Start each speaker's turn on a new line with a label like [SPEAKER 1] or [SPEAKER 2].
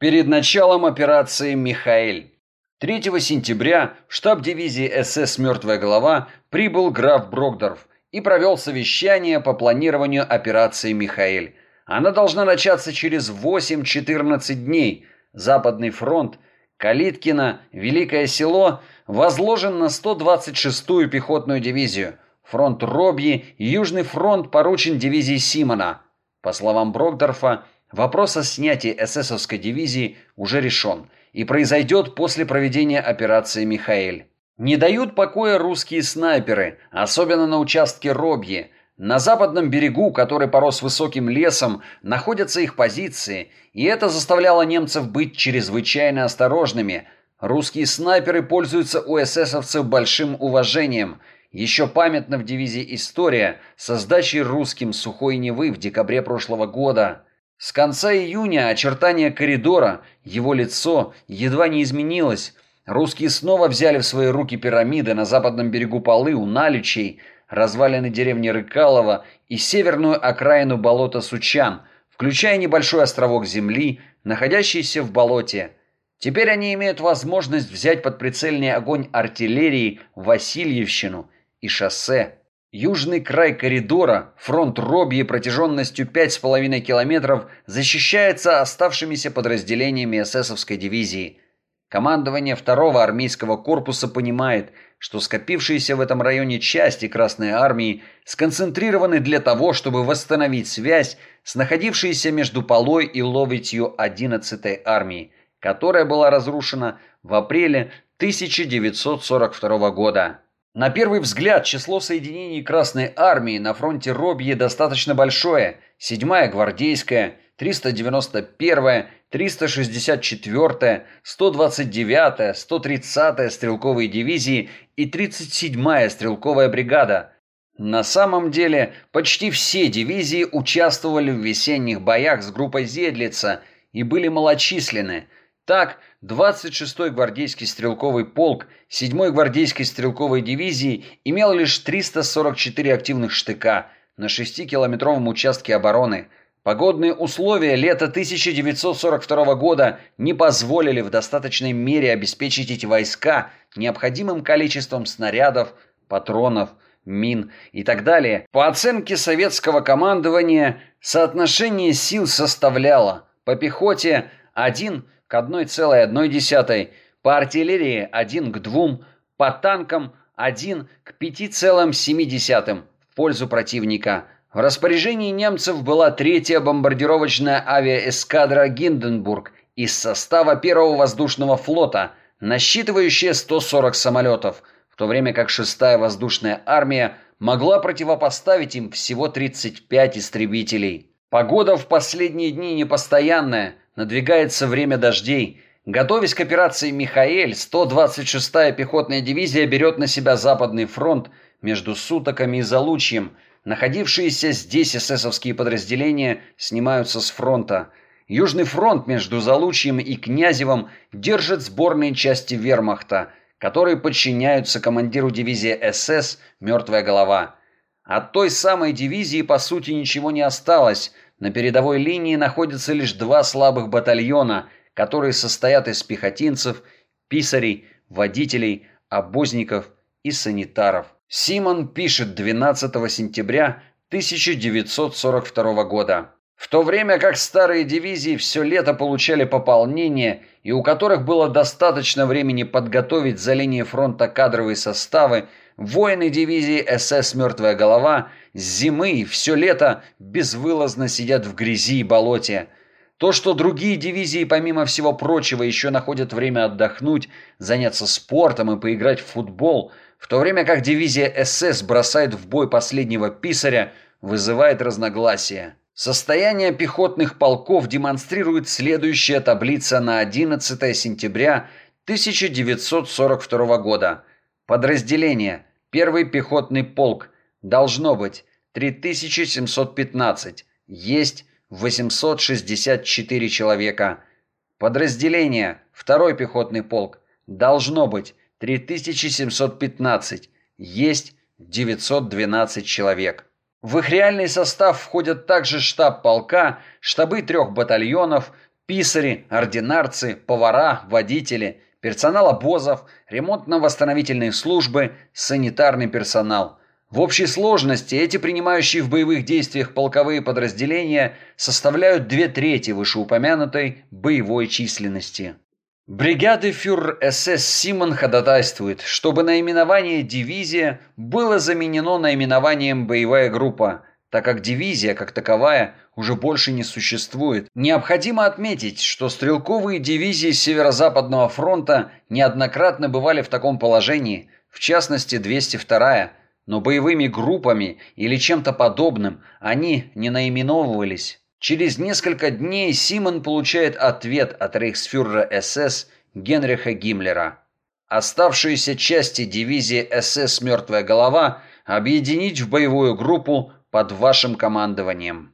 [SPEAKER 1] Перед началом операции «Михаэль». 3 сентября штаб дивизии СС «Мертвая голова» прибыл граф Брокдорф и провел совещание по планированию операции «Михаэль». Она должна начаться через 8-14 дней. Западный фронт, Калиткино, Великое село возложен на 126-ю пехотную дивизию. Фронт Робьи Южный фронт поручен дивизии Симона. По словам Брокдорфа, вопрос о снятии эсэсовской дивизии уже решен и произойдет после проведения операции «Михаэль». Не дают покоя русские снайперы, особенно на участке Робьи. На западном берегу, который порос высоким лесом, находятся их позиции, и это заставляло немцев быть чрезвычайно осторожными. Русские снайперы пользуются у эсэсовцев большим уважением. Еще памятна в дивизии «История» со сдачей русским Сухой Невы в декабре прошлого года. С конца июня очертания коридора, его лицо едва не изменилось. Русские снова взяли в свои руки пирамиды на западном берегу Полы у Наличей – развалины деревни Рыкалова и северную окраину болота Сучан, включая небольшой островок земли, находящийся в болоте. Теперь они имеют возможность взять под прицельный огонь артиллерии Васильевщину и шоссе. Южный край коридора, фронт Робьи протяженностью 5,5 километров, защищается оставшимися подразделениями эсэсовской дивизии. Командование второго армейского корпуса понимает – что скопившиеся в этом районе части Красной Армии сконцентрированы для того, чтобы восстановить связь с находившейся между Полой и Ловитью 11-й армией, которая была разрушена в апреле 1942 года. На первый взгляд число соединений Красной Армии на фронте Робье достаточно большое. 7-я гвардейская, 391-я, 364-я, 129-я, 130-я стрелковые дивизии и 37-я стрелковая бригада. На самом деле, почти все дивизии участвовали в весенних боях с группой Зедлица и были малочисленны. Так, 26-й гвардейский стрелковый полк 7-й гвардейской стрелковой дивизии имел лишь 344 активных штыка на 6-километровом участке обороны – Погодные условия лета 1942 года не позволили в достаточной мере обеспечить эти войска необходимым количеством снарядов, патронов, мин и так далее. По оценке советского командования, соотношение сил составляло по пехоте 1 к 1,1, по артиллерии 1 к 2, по танкам 1 к 5,7 в пользу противника – в распоряжении немцев была третья бомбардировочная авиаэскадра «Гинденбург» из состава первого воздушного флота, насчитывающая 140 самолетов, в то время как шестая воздушная армия могла противопоставить им всего 35 истребителей. Погода в последние дни непостоянная, надвигается время дождей. Готовясь к операции «Михаэль», 126-я пехотная дивизия берет на себя Западный фронт между Сутоками и Залучьем – Находившиеся здесь эсэсовские подразделения снимаются с фронта. Южный фронт между Залучьем и Князевым держит сборные части вермахта, которые подчиняются командиру дивизии СС «Мертвая голова». От той самой дивизии, по сути, ничего не осталось. На передовой линии находятся лишь два слабых батальона, которые состоят из пехотинцев, писарей, водителей, обозников и санитаров. Симон пишет 12 сентября 1942 года. В то время как старые дивизии все лето получали пополнение и у которых было достаточно времени подготовить за линией фронта кадровые составы, воины дивизии СС «Мертвая голова» с зимы и все лето безвылазно сидят в грязи и болоте. То, что другие дивизии, помимо всего прочего, еще находят время отдохнуть, заняться спортом и поиграть в футбол – в то время как дивизия СС бросает в бой последнего писаря, вызывает разногласия. Состояние пехотных полков демонстрирует следующая таблица на 11 сентября 1942 года. Подразделение. Первый пехотный полк. Должно быть 3715. Есть 864 человека. Подразделение. Второй пехотный полк. Должно быть 3715. Есть 912 человек. В их реальный состав входят также штаб полка, штабы трех батальонов, Писари, ординарцы, повара, водители, персонал обозов, ремонтно-восстановительные службы, санитарный персонал. В общей сложности эти принимающие в боевых действиях полковые подразделения составляют две трети вышеупомянутой боевой численности. Бригады фюрер СС Симон ходатайствует, чтобы наименование «дивизия» было заменено наименованием «боевая группа», так как дивизия, как таковая, уже больше не существует. Необходимо отметить, что стрелковые дивизии Северо-Западного фронта неоднократно бывали в таком положении, в частности 202-я, но боевыми группами или чем-то подобным они не наименовывались. Через несколько дней Симон получает ответ от рейхсфюрера СС Генриха Гиммлера. Оставшиеся части дивизии СС «Мертвая голова» объединить в боевую группу под вашим командованием.